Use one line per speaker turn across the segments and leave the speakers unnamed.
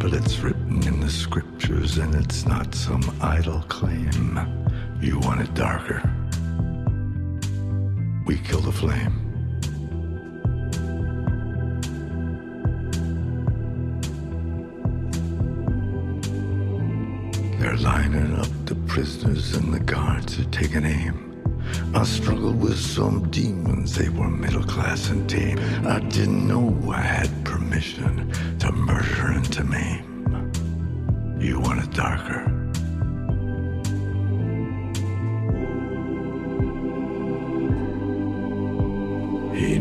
But it's written in the scriptures and it's not some idle claim. You want it darker. We kill the flame. They're lining up the prisoners and the guards are taking aim. I struggled with some demons, they were middle class and tame. I didn't know I had permission to murder and to maim. You want it darker? Hey,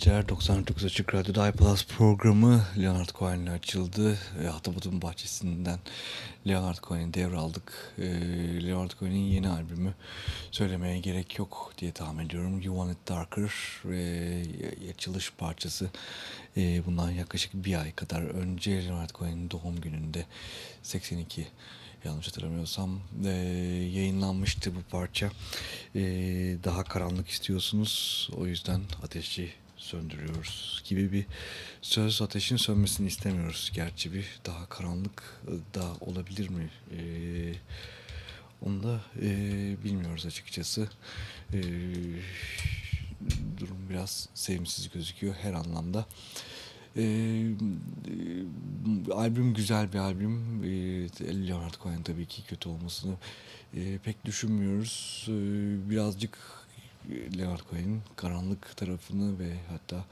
geceler 99 Açık Radyo'da iPlus programı Leonard Cohen'le açıldı. E, Atabut'un bahçesinden Leonard Cohen'i devraldık. E, Leonard Cohen'in yeni albümü söylemeye gerek yok diye tahmin ediyorum. You Want It Darker ve açılış parçası e, bundan yaklaşık bir ay kadar önce Leonard Cohen'in doğum gününde 82 yanlış hatırlamıyorsam e, yayınlanmıştı bu parça. E, daha karanlık istiyorsunuz o yüzden ateşi söndürüyoruz gibi bir söz ateşin sönmesini istemiyoruz. Gerçi bir daha karanlık da olabilir mi? E, onu da e, bilmiyoruz açıkçası. E, durum biraz sevimsiz gözüküyor her anlamda. E, e, albüm güzel bir albüm. E, Leonard Cohen tabii ki kötü olmasını e, pek düşünmüyoruz. E, birazcık Leonard Cohen'in karanlık tarafını ve hatta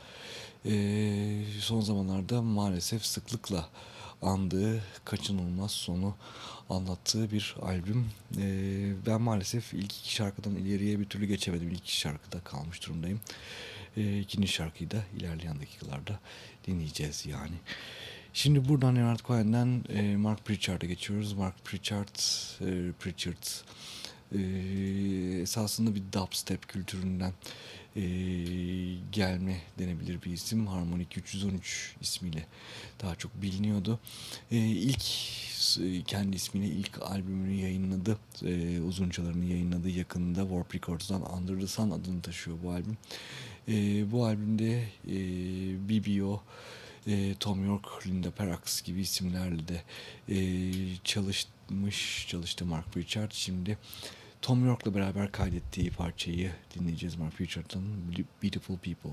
e, son zamanlarda maalesef sıklıkla andığı kaçınılmaz sonu anlattığı bir albüm. E, ben maalesef ilk iki şarkıdan ileriye bir türlü geçemedim. İlk iki şarkıda kalmış durumdayım. E, ikinci şarkıyı da ilerleyen dakikalarda dinleyeceğiz yani. Şimdi buradan Leonard Cohen'den e, Mark Pritchard'a geçiyoruz. Mark Pritchard, e, Pritchard e, esasında bir dubstep kültüründen e, gelme denebilir bir isim. Harmonik 313 ismiyle daha çok biliniyordu. E, ilk kendi ismiyle ilk albümünü yayınladı. E, uzuncalarını yayınladı yakında Warp Records'dan Under the Sun adını taşıyor bu albüm. E, bu albümde e, BBO, Tom York, Linda Perax gibi isimlerle de çalışmış, çalıştı Mark Pritchard. Şimdi Tom York'la beraber kaydettiği parçayı dinleyeceğiz Mark Pritchard'ın Beautiful People.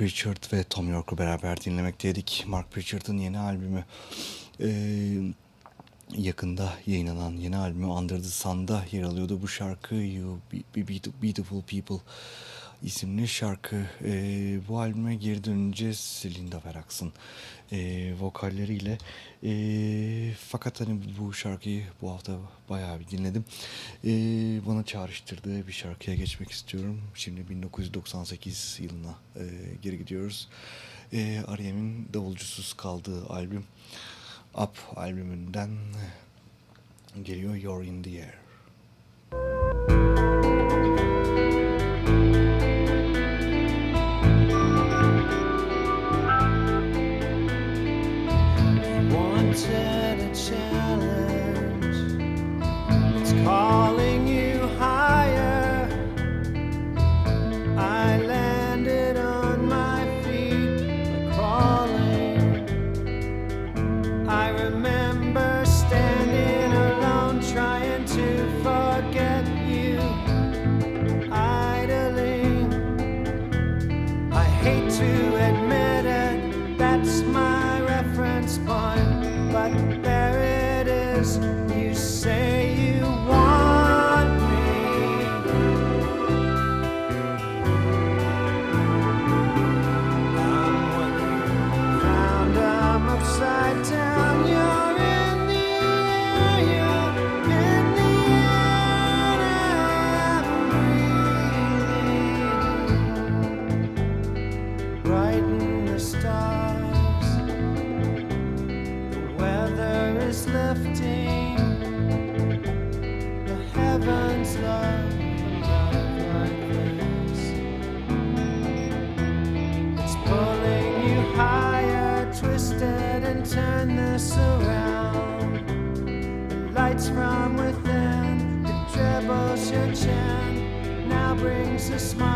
Pritchard ve Tom York'u beraber dinlemekteydik. Mark Pritchard'ın yeni albümü ee, yakında yayınlanan yeni albümü Under the Sun'da yer alıyordu. Bu şarkı You Be Beautiful People isimli şarkı. E, bu albüme geri dönünce Linda Verax'ın e, vokalleriyle e, fakat hani bu şarkıyı bu hafta bayağı bir dinledim. E, bana çağrıştırdığı bir şarkıya geçmek istiyorum. Şimdi 1998 yılına e, geri gidiyoruz. E, R.E.M'in davulcusuz kaldığı albüm Up albümünden geliyor You're in the Air.
brighten the stars. The weather is lifting, the heavens love. Twisted and turn this around. The lights from within, the trebles your chin now brings a smile.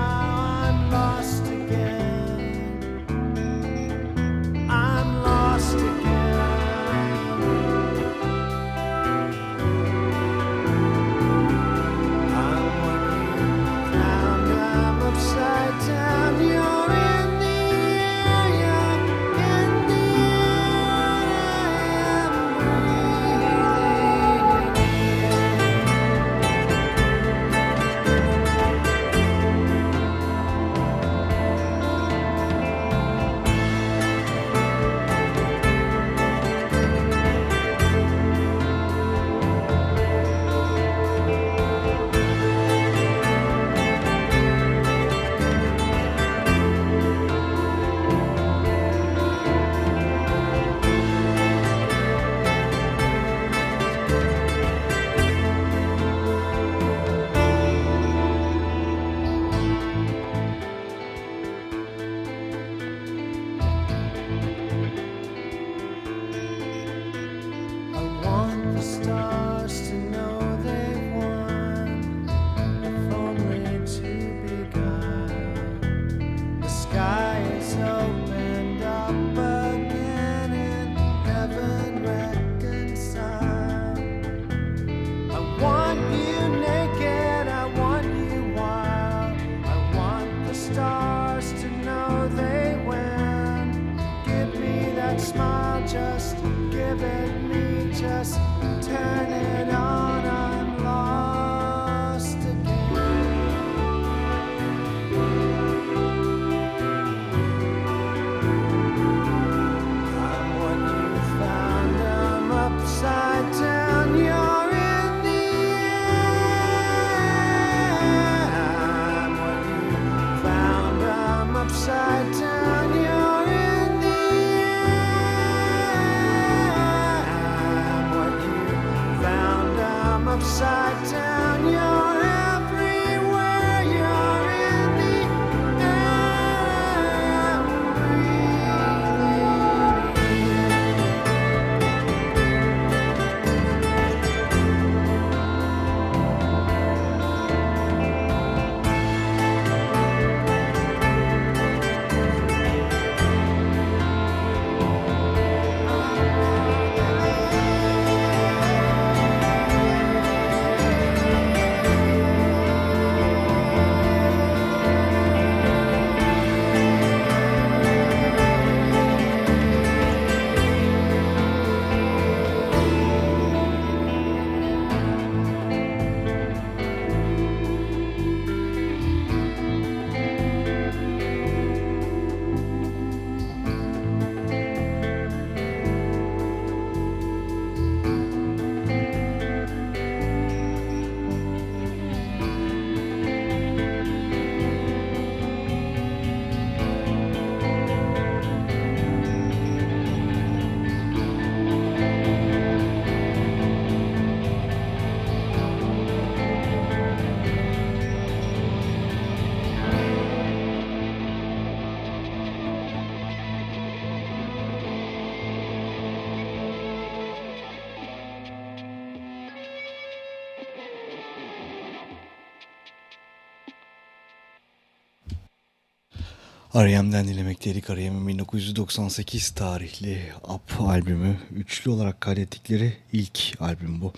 R.E.M'den dilemekteydik. R.E.M'in 1998 tarihli Up albümü. Üçlü olarak kaydettikleri ilk albüm bu.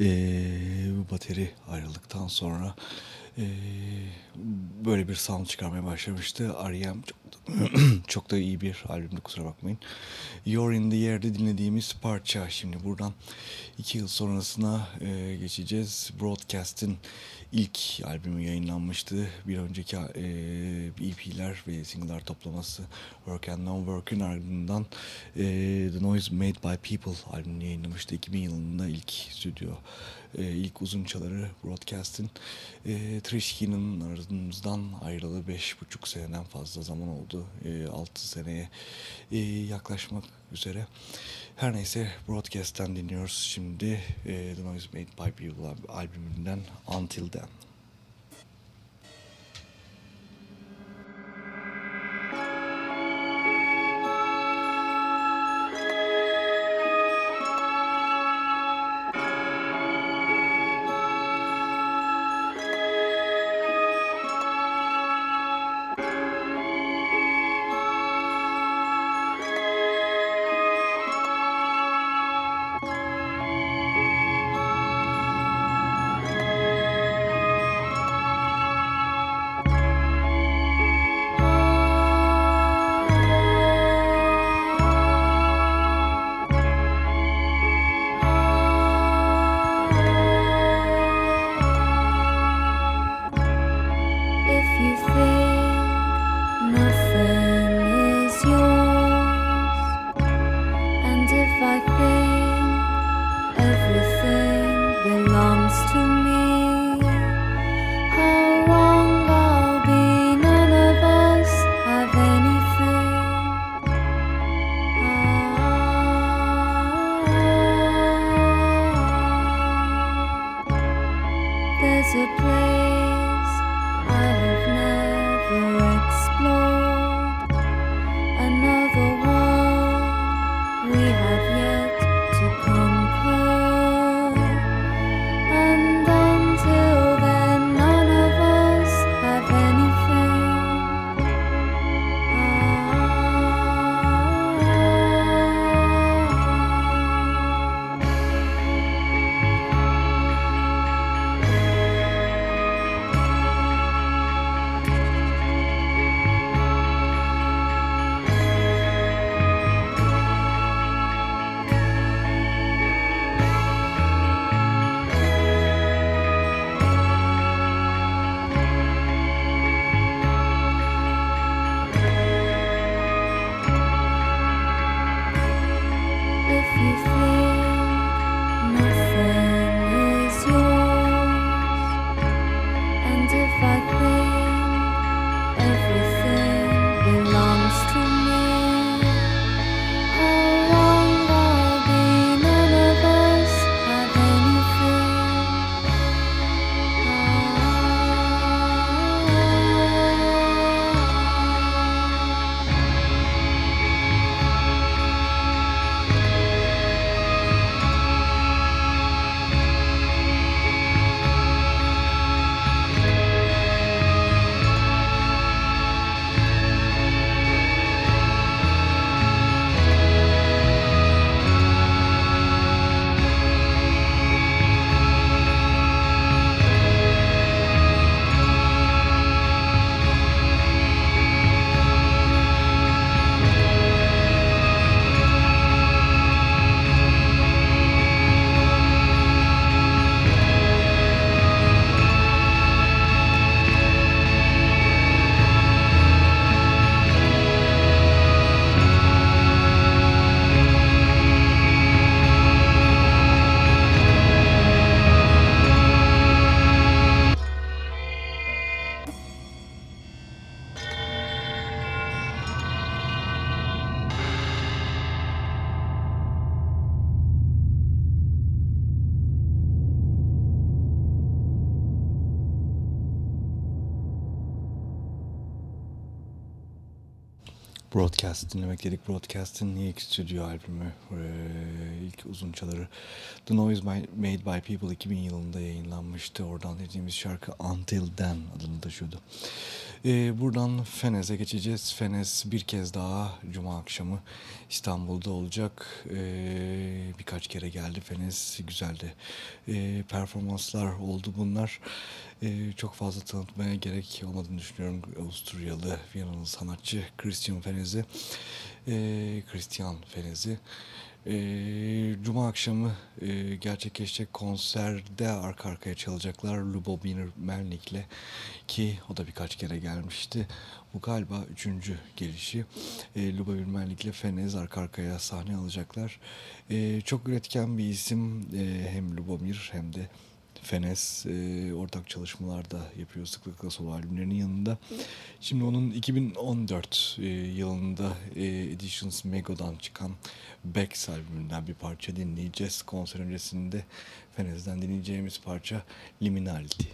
Ee, bu bateri ayrıldıktan sonra e, böyle bir sound çıkarmaya başlamıştı. R.E.M. çok, çok da iyi bir albümdü kusura bakmayın. You're in the Air'de dinlediğimiz parça. Şimdi buradan iki yıl sonrasına e, geçeceğiz. Broadcast'in ilk albümü yayınlanmıştı. Bir önceki e, EP'ler ve single'lar toplaması Work and Non Work'ün ardından e, The Noise Made by People albümünü yayınlamıştı. 2000 yılında ilk stüdyo, e, ilk uzun çaları Broadcast'in. E, Trish Keenan aramızdan ayrılalı 5,5 seneden fazla zaman oldu. E, 6 seneye e, yaklaşmak üzere. Her neyse Broadcast'ten dinliyoruz şimdi e, The Noise Made by People albümünden Until Then. Broadcast dinlemek dedik. Broadcast'in ilk stüdyo albümü, ee, ilk uzun çaları The Noise Made by People 2000 yılında yayınlanmıştı. Oradan dediğimiz şarkı Until Then adını taşıyordu. Ee, buradan Fenez'e geçeceğiz. Fenez bir kez daha Cuma akşamı İstanbul'da olacak. Ee, birkaç kere geldi Fenez. Güzeldi. Ee, performanslar oldu bunlar. Ee, çok fazla tanıtmaya gerek olmadığını düşünüyorum. Avusturyalı, Viyanalı sanatçı Christian Fenez'i. Ee, Christian Fenez'i. Ee, Cuma akşamı e, gerçekleşecek konserde arka arkaya çalacaklar Lubomir Melnik'le ki o da birkaç kere gelmişti. Bu galiba üçüncü gelişi. E, Lubomir Melnik'le Fenez arka arkaya sahne alacaklar. E, çok üretken bir isim e, hem Lubomir hem de Fenes e, ortak çalışmalarda yapıyor sıklıkla solo albümlerinin yanında. Şimdi onun 2014 e, yılında e, Editions Mego'dan çıkan Bex albümünden bir parça dinleyeceğiz. Konser öncesinde Fenes'den dinleyeceğimiz parça Liminality.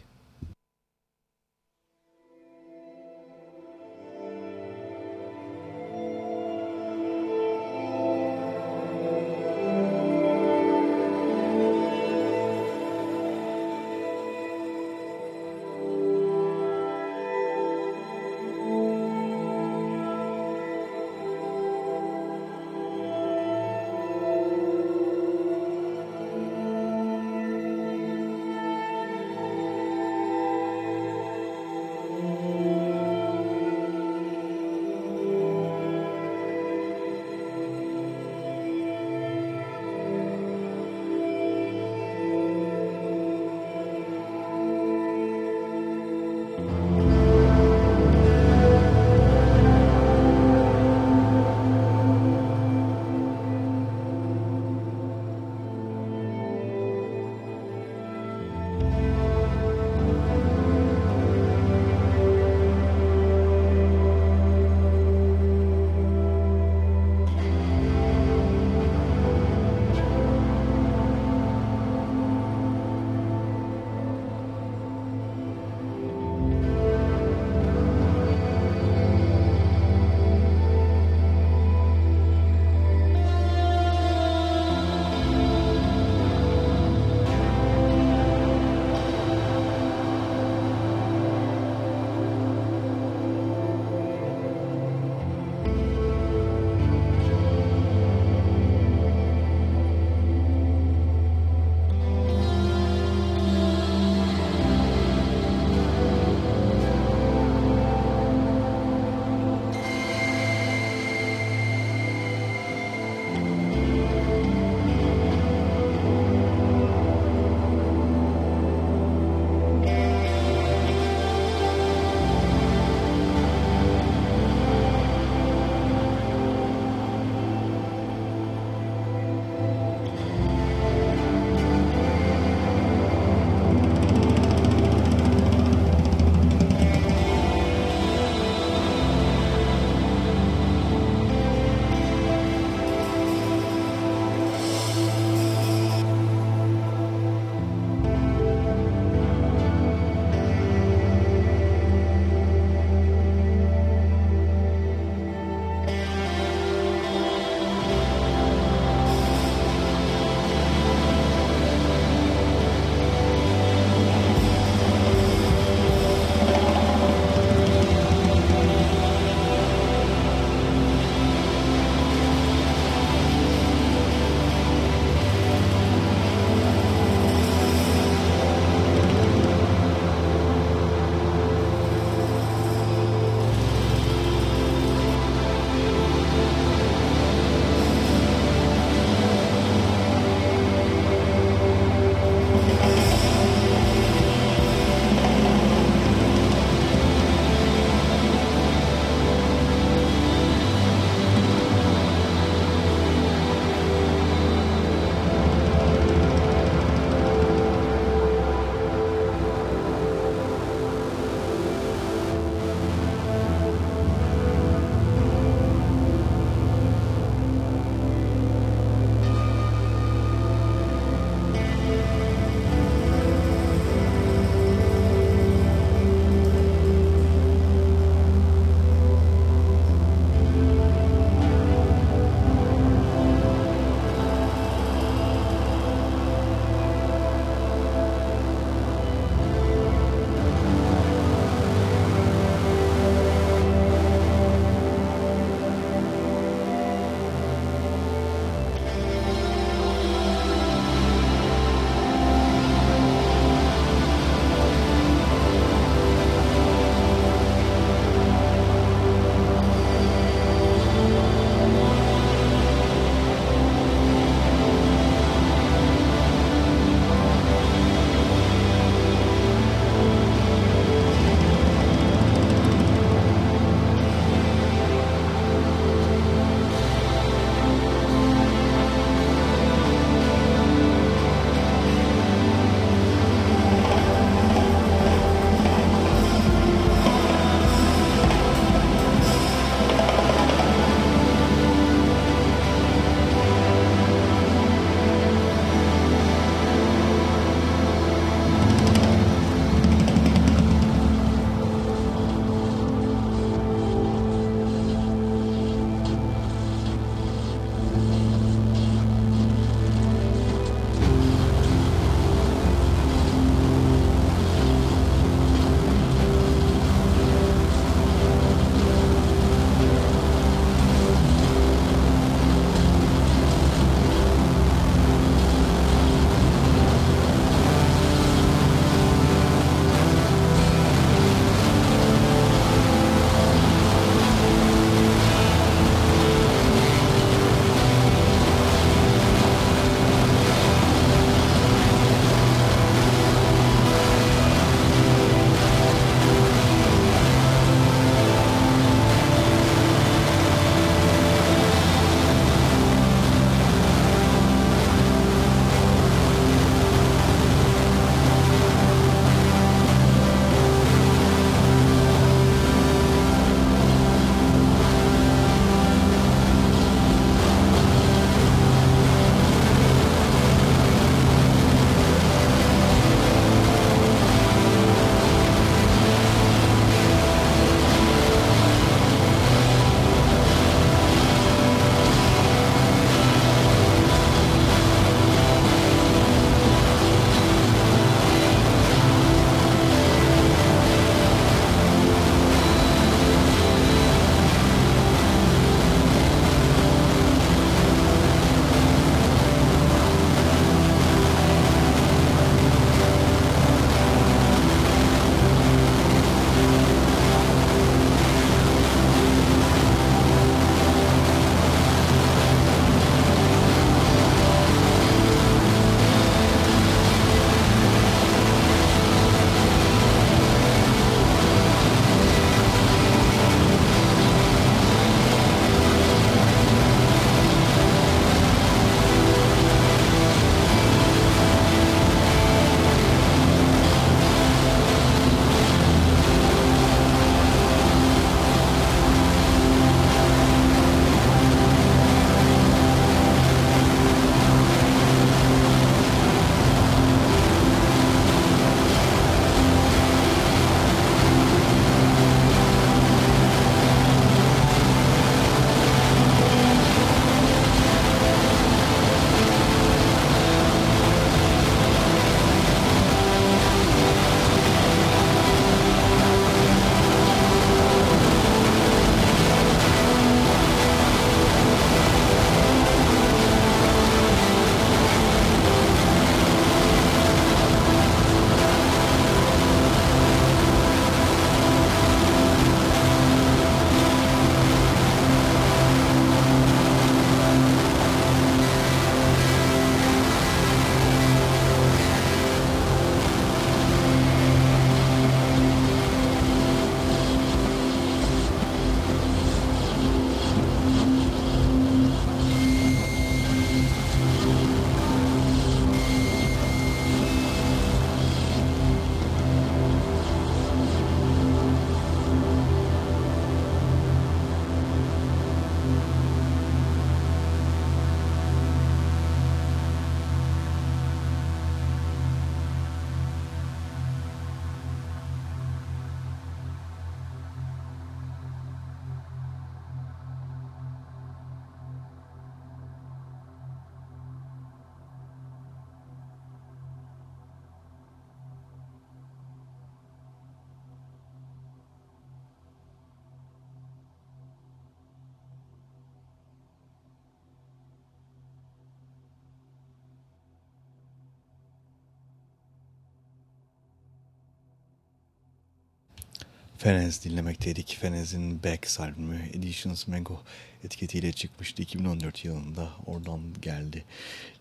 Fenez dinlemekteydik. Fenez'in Backs albümü Editions Mego etiketiyle çıkmıştı 2014 yılında. Oradan geldi.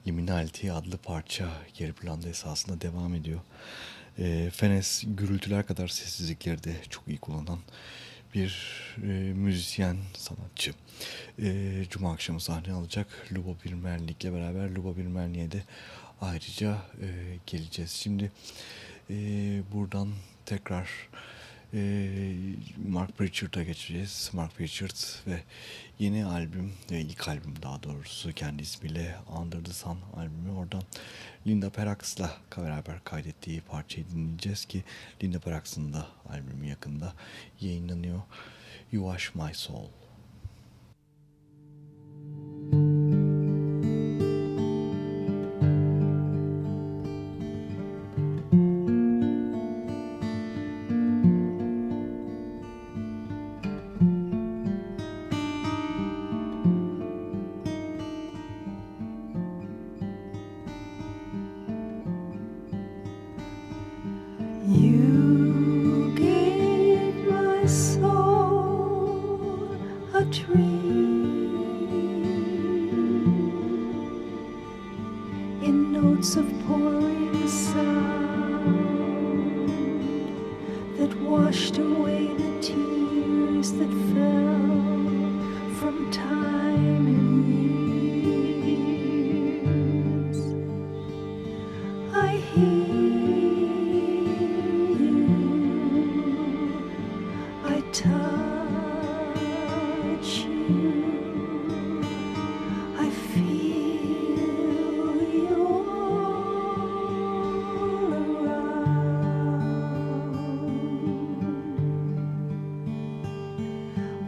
Liminality adlı parça geri planda esasında devam ediyor. E, Fenez gürültüler kadar sessizlikleri de çok iyi kullanan bir e, müzisyen, sanatçı. E, Cuma akşamı sahne alacak Lubo Birmerlik'le beraber Lubo Birmerlik'e de ayrıca e, geleceğiz. Şimdi e, buradan tekrar ee, Mark Pritchard'a geçeceğiz. Mark Pritchard ve yeni albüm, ve ilk albüm daha doğrusu kendi ismiyle Under the Sun albümü. Oradan Linda Perax'la beraber kaydettiği parçayı dinleyeceğiz ki Linda Perax'ın da albümü yakında yayınlanıyor. You Wash My Soul.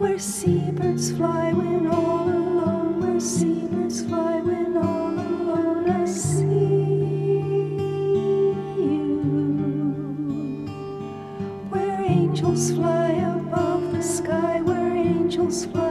where seabirds fly when all alone, where seabirds fly when all alone I see you. Where angels fly above the sky, where angels fly.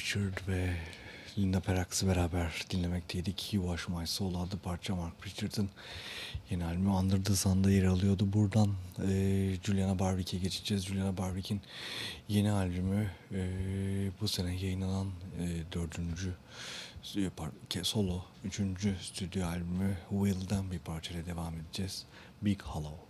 Mark Richard ve Linda Perax'ı beraber dinlemekteydik. You Wash My Soul adlı parça Mark Richard'ın yeni albümü Under the Sun'da yer alıyordu. Buradan e, Juliana Barwick'e geçeceğiz. Juliana Barwick'in yeni albümü e, bu sene yayınlanan e, dördüncü solo, üçüncü stüdyo albümü Will'den bir parçayla devam edeceğiz. Big Hollow.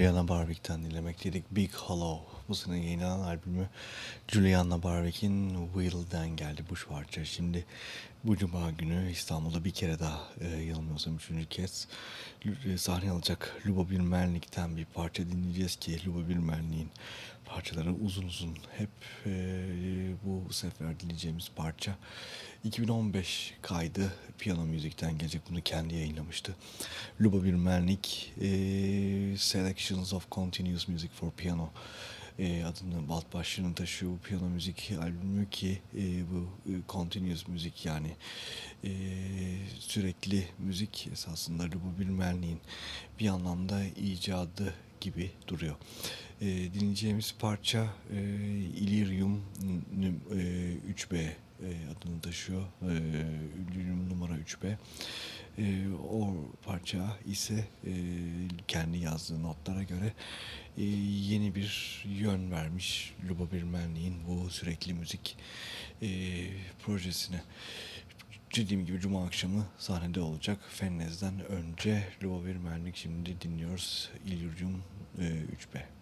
Juliana Barwick'ten dinlemekteydik. Big Hollow. Bu sene yayınlanan albümü Juliana Barwick'in Will'den geldi bu parça. Şimdi bu cuma günü İstanbul'da bir kere daha e, yanılmıyorsam üçüncü kez sahne alacak Luba Bilmerlik'ten bir parça dinleyeceğiz ki Luba Bilmerlik'in parçaları uzun uzun hep e, bu sefer dinleyeceğimiz parça 2015 kaydı piyano müzikten gelecek bunu kendi yayınlamıştı. Luba Bilmerlik e, Selections of Continuous Music for Piano e, adını alt başlığını taşıyor bu piyano müzik albümü ki e, bu e, continuous müzik yani e, sürekli müzik esasında Luba Bilmerlik'in bir anlamda icadı gibi duruyor. E, dinleyeceğimiz parça e, Illyrium e, 3B e, adını taşıyor. E, Illyrium numara 3B. E, o parça ise kendi yazdığı notlara göre e, yeni bir yön vermiş Luba Birmenli'nin bu sürekli müzik e, projesine. Dediğim gibi Cuma akşamı sahnede olacak. Fennez'den önce Luba Birmenlik şimdi dinliyoruz. Illyrium e, 3B.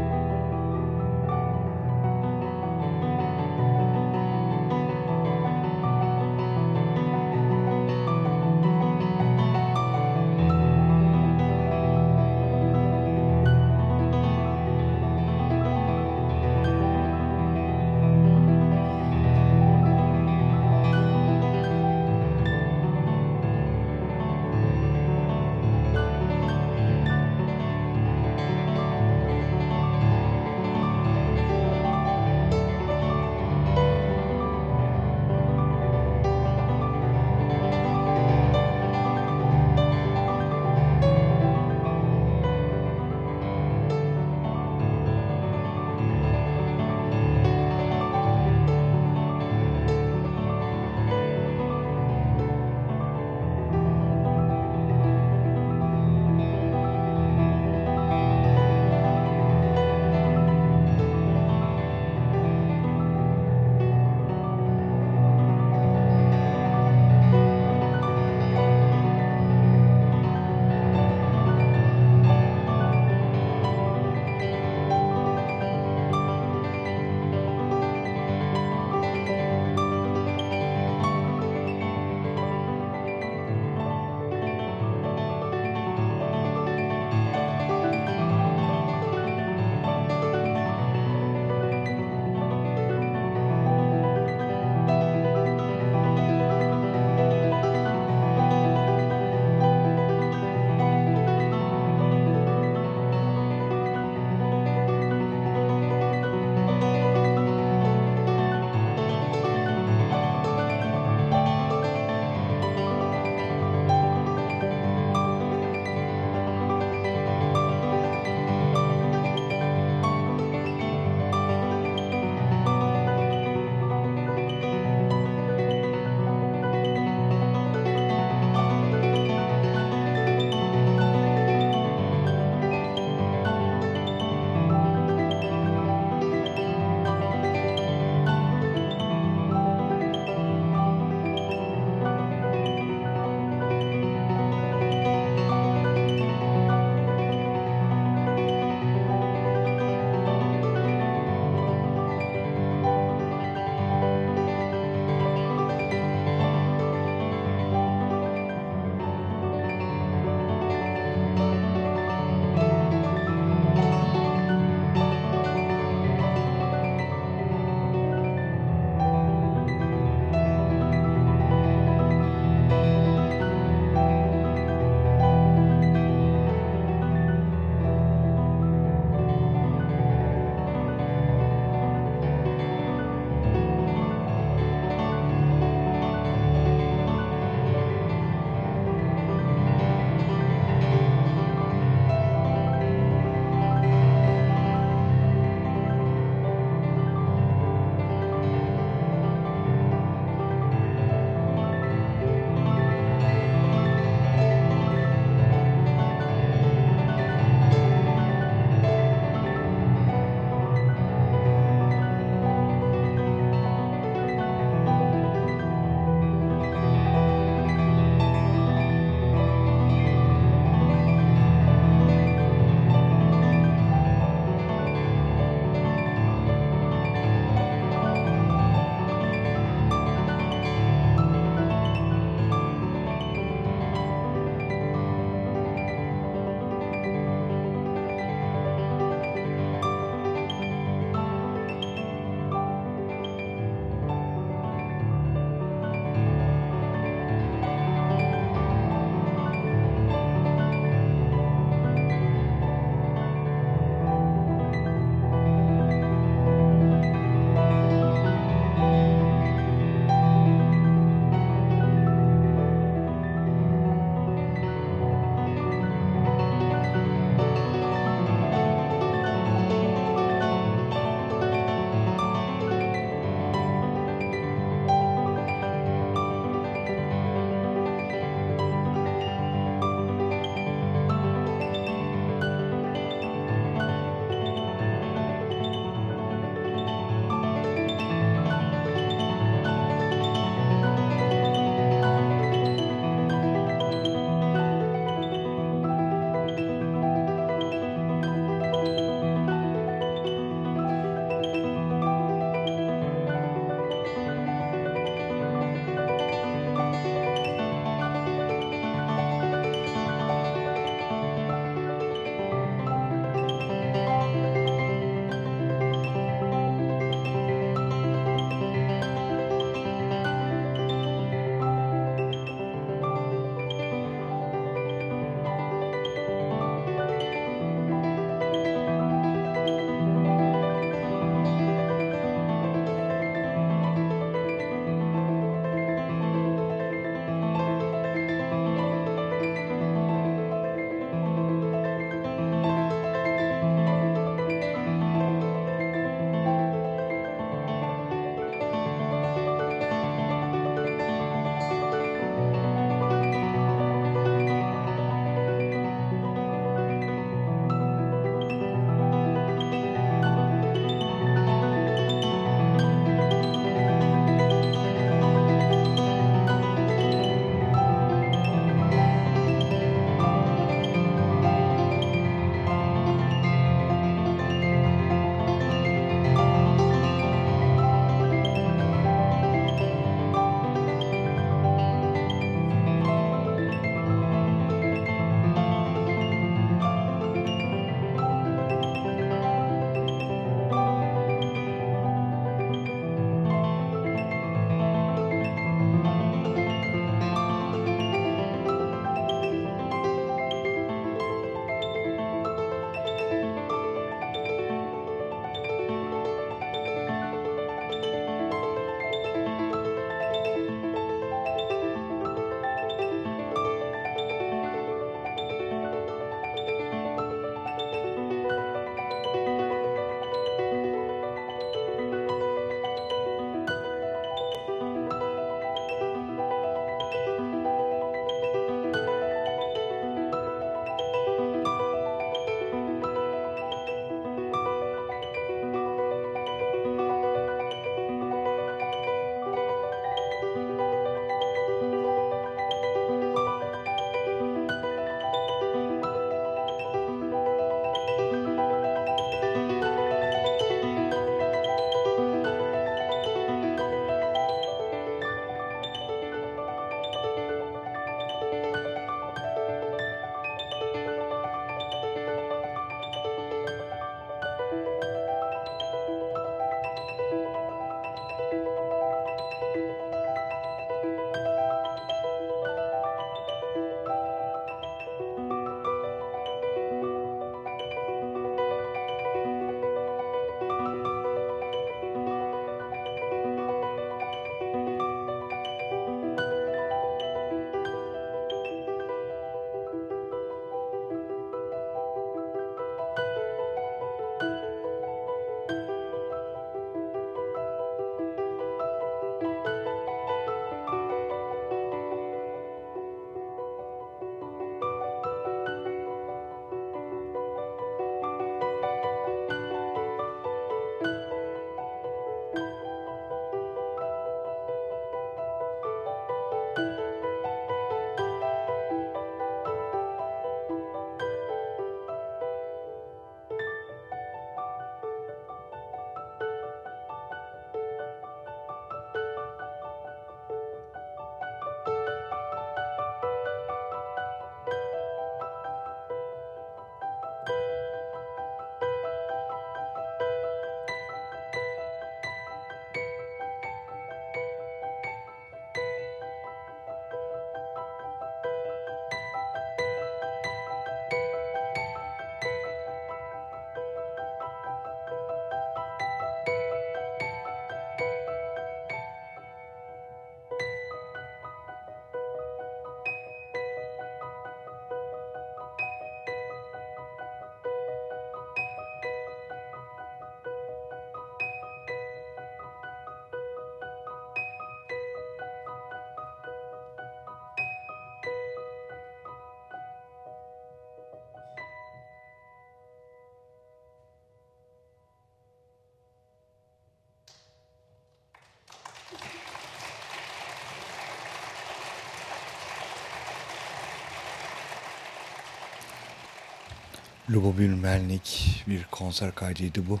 Lubomir Melnik bir konser kaydıydı bu.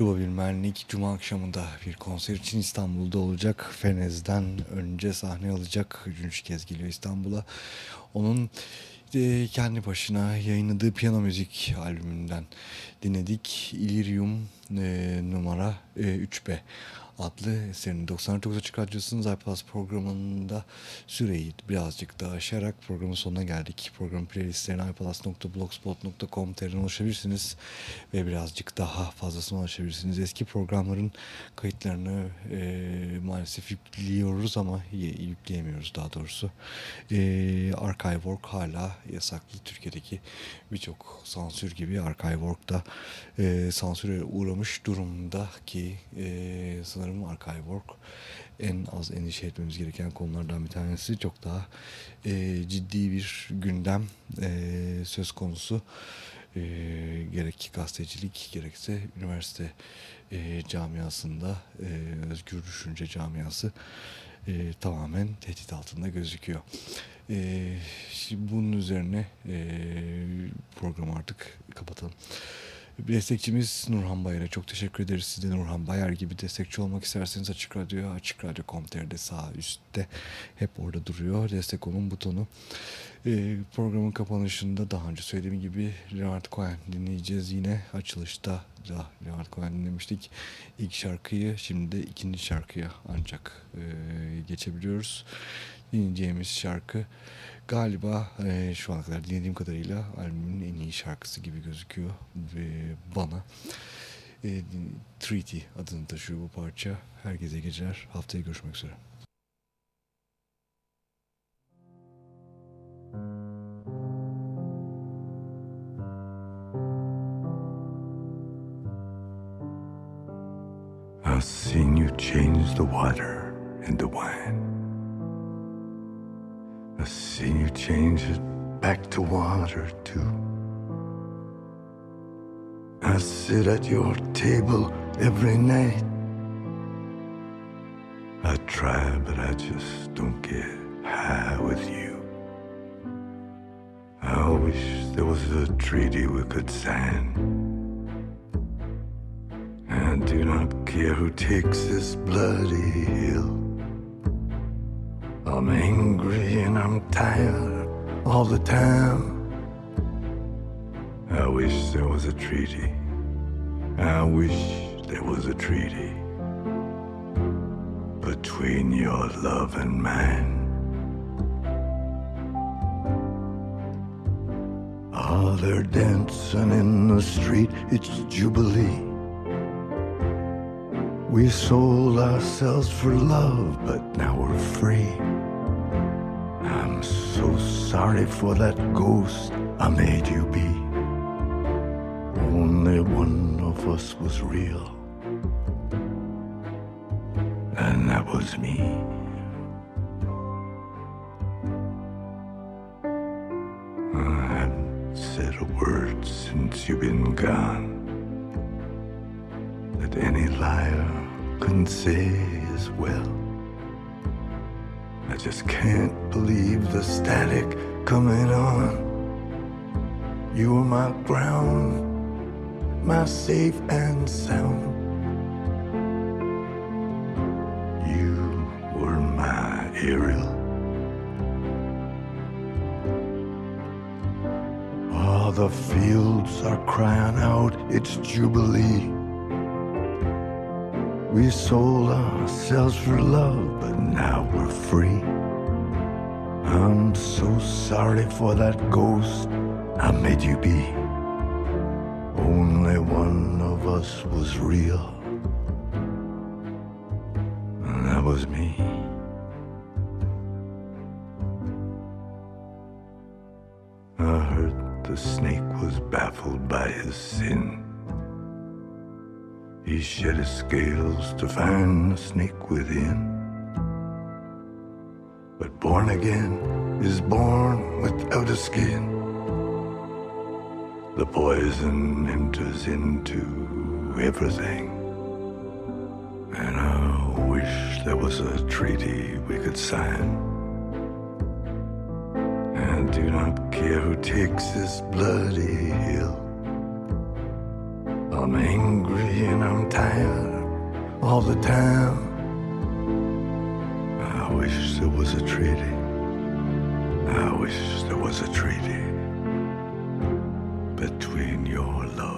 Lubomir Melnik Cuma akşamında bir konser için İstanbul'da olacak. Fenez'den önce sahne alacak. Üçüncü kez geliyor İstanbul'a. Onun e, kendi başına yayınladığı piyano müzik albümünden dinledik. Illyrium e, numara e, 3B adlı eserini 99 Açık Radyosu'nun iPlus programında süreyi birazcık daha aşarak programın sonuna geldik. Program playlistlerine iPlus.blogspot.com.tr'den ulaşabilirsiniz ve birazcık daha fazlasına ulaşabilirsiniz. Eski programların kayıtlarını e, maalesef yüklüyoruz ama yükleyemiyoruz daha doğrusu. E, Archive.org hala yasaklı Türkiye'deki birçok sansür gibi Archive.org'da e, sansüre uğramış durumda ki e, sanırım sanırım Archive.org en az endişe etmemiz gereken konulardan bir tanesi. Çok daha e, ciddi bir gündem e, söz konusu. E, gerek gazetecilik gerekse üniversite e, camiasında e, özgür düşünce camiası e, tamamen tehdit altında gözüküyor. E, şimdi bunun üzerine e, programı artık kapatalım. Destekçimiz Nurhan Bayar'a çok teşekkür ederiz. Siz de Nurhan Bayar gibi destekçi olmak isterseniz Açık Radyo, Açık Radyo.com.tr'de sağ üstte hep orada duruyor. Destek olun butonu. Ee, programın kapanışında daha önce söylediğim gibi Leonard Cohen dinleyeceğiz yine. Açılışta da Leonard Cohen dinlemiştik. İlk şarkıyı şimdi de ikinci şarkıya ancak e, geçebiliyoruz. Dinleyeceğimiz şarkı galiba e, şu ana kadar dinlediğim kadarıyla albümün en iyi şarkısı gibi gözüküyor ve bana. E, Treaty adını taşıyor bu parça. Herkese geceler. Haftaya görüşmek üzere.
I've seen you change the water into wine. Change it back to water too. I sit at your table every night. I try, but I just don't get high with you. I wish there was a treaty we could sign. I do not care who takes this bloody hill. I'm angry and I'm tired all the time. I wish there was a treaty. I wish there was a treaty between your love and mine. Ah, they're dancing in the street, it's Jubilee. We sold ourselves for love, but now we're free. So sorry for that ghost I made you be. Only one of us was real, and that was me. I haven't said a word since you've been gone that any liar couldn't say as well. Just can't believe the static coming on. You were my ground, my safe and sound. You were my Ariel. All the fields are crying out, it's Jubilee. We sold ourselves for love, but now we're free. I'm so sorry for that ghost I made you be. Only one of us was real, and that was me. I heard the snake was baffled by his sin. He shed his scales to find the snake within. But born again is born without a skin. The poison enters into everything. And I wish there was a treaty we could sign. I do not care who takes this bloody hill. I'm angry and I'm tired all the time. I wish there was a treaty. I wish there was a treaty between your love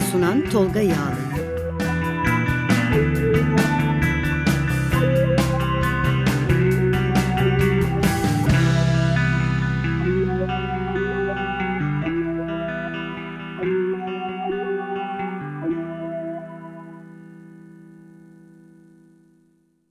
sunan Tolga Yağlı